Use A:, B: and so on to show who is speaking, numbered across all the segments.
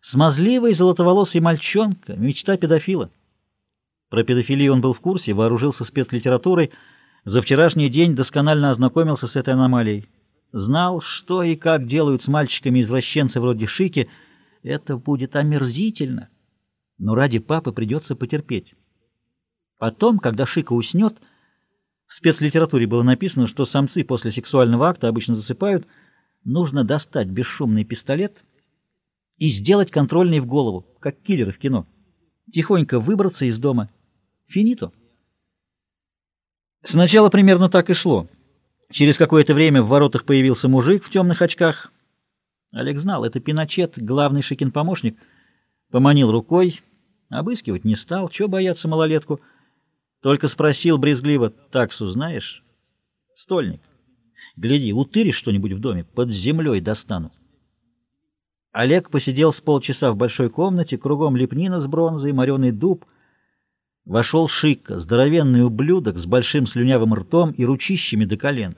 A: Смазливый золотоволосый мальчонка, мечта педофила. Про педофилию он был в курсе, вооружился спецлитературой, за вчерашний день досконально ознакомился с этой аномалией. Знал, что и как делают с мальчиками-извращенцы вроде Шики. Это будет омерзительно, но ради папы придется потерпеть. Потом, когда Шика уснет, в спецлитературе было написано, что самцы после сексуального акта обычно засыпают, нужно достать бесшумный пистолет и сделать контрольный в голову, как киллеры в кино. Тихонько выбраться из дома. Финито. Сначала примерно так и шло. Через какое-то время в воротах появился мужик в темных очках. Олег знал, это Пиночет, главный Шикин помощник. Поманил рукой, обыскивать не стал, чего бояться малолетку. Только спросил брезгливо, таксу знаешь? Стольник. Гляди, утыришь что-нибудь в доме, под землей достану. Олег посидел с полчаса в большой комнате, кругом лепнина с бронзой, мореный дуб — Вошел Шика, здоровенный ублюдок с большим слюнявым ртом и ручищами до колен.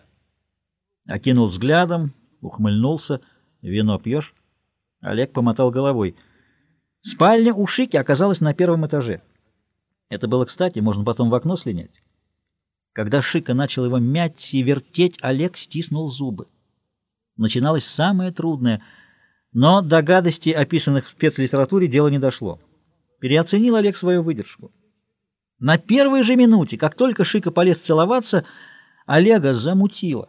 A: Окинул взглядом, ухмыльнулся. «Вино пьешь?» Олег помотал головой. Спальня у Шики оказалась на первом этаже. Это было кстати, можно потом в окно слинять. Когда Шика начал его мять и вертеть, Олег стиснул зубы. Начиналось самое трудное, но до гадостей, описанных в спецлитературе, дело не дошло. Переоценил Олег свою выдержку. На первой же минуте, как только Шика полез целоваться, Олега замутило.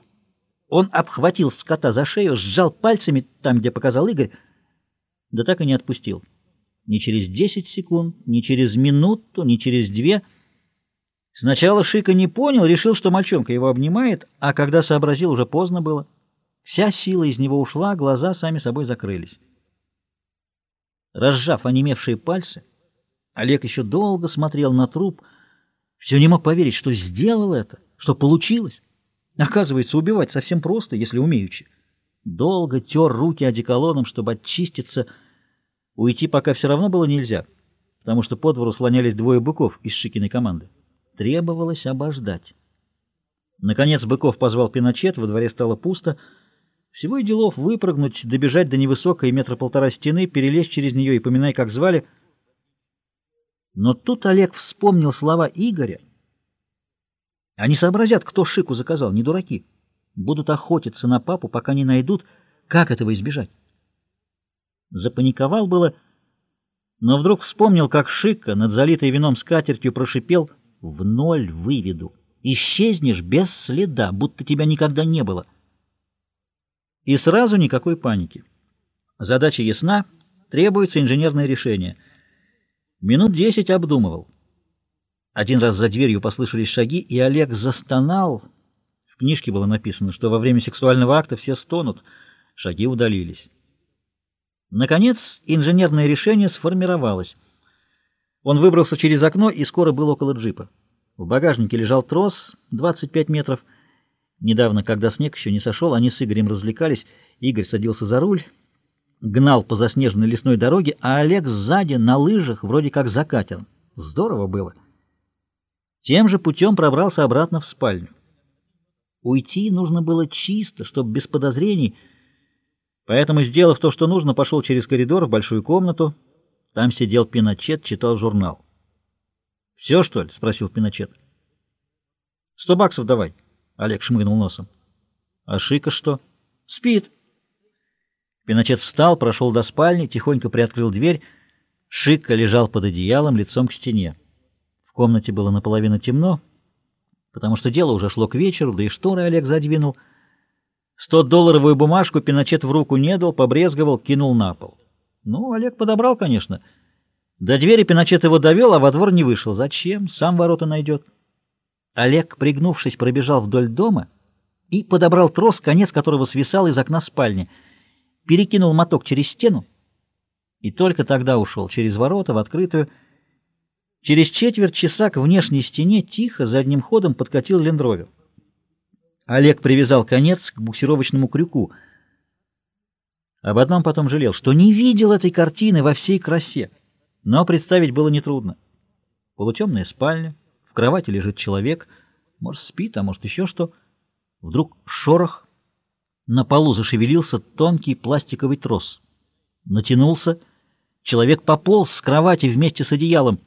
A: Он обхватил скота за шею, сжал пальцами там, где показал Игорь, да так и не отпустил. Ни через десять секунд, ни через минуту, ни через две. Сначала Шика не понял, решил, что мальчонка его обнимает, а когда сообразил, уже поздно было. Вся сила из него ушла, глаза сами собой закрылись. Разжав онемевшие пальцы, Олег еще долго смотрел на труп, все не мог поверить, что сделал это, что получилось. Оказывается, убивать совсем просто, если умеючи. Долго тер руки одеколоном, чтобы очиститься. Уйти пока все равно было нельзя, потому что по двору слонялись двое быков из Шикиной команды. Требовалось обождать. Наконец Быков позвал Пиночет, во дворе стало пусто. Всего и делов выпрыгнуть, добежать до невысокой метра полтора стены, перелезть через нее и поминай, как звали — но тут Олег вспомнил слова Игоря. Они сообразят, кто Шику заказал, не дураки. Будут охотиться на папу, пока не найдут, как этого избежать. Запаниковал было, но вдруг вспомнил, как Шика над залитой вином скатертью прошипел «В ноль выведу. Исчезнешь без следа, будто тебя никогда не было». И сразу никакой паники. Задача ясна, требуется инженерное решение — Минут десять обдумывал. Один раз за дверью послышались шаги, и Олег застонал. В книжке было написано, что во время сексуального акта все стонут. Шаги удалились. Наконец, инженерное решение сформировалось. Он выбрался через окно и скоро был около джипа. В багажнике лежал трос 25 метров. Недавно, когда снег еще не сошел, они с Игорем развлекались. Игорь садился за руль гнал по заснеженной лесной дороге, а Олег сзади на лыжах, вроде как за катером. Здорово было. Тем же путем пробрался обратно в спальню. Уйти нужно было чисто, чтобы без подозрений. Поэтому, сделав то, что нужно, пошел через коридор в большую комнату. Там сидел Пиночет, читал журнал. «Все, что ли?» — спросил Пиночет. «Сто баксов давай», — Олег шмыгнул носом. «А Шика что?» «Спит». Пиночет встал, прошел до спальни, тихонько приоткрыл дверь. Шикка лежал под одеялом, лицом к стене. В комнате было наполовину темно, потому что дело уже шло к вечеру, да и шторы Олег задвинул. Сто-долларовую бумажку Пиночет в руку не дал, побрезговал, кинул на пол. Ну, Олег подобрал, конечно. До двери Пиночет его довел, а во двор не вышел. Зачем? Сам ворота найдет. Олег, пригнувшись, пробежал вдоль дома и подобрал трос, конец которого свисал из окна спальни — перекинул моток через стену и только тогда ушел через ворота в открытую. Через четверть часа к внешней стене тихо задним ходом подкатил лендровер. Олег привязал конец к буксировочному крюку. Об одном потом жалел, что не видел этой картины во всей красе, но представить было нетрудно. Полутемная спальня, в кровати лежит человек, может, спит, а может, еще что. Вдруг шорох, на полу зашевелился тонкий пластиковый трос. Натянулся, Человек пополз с кровати вместе с одеялом.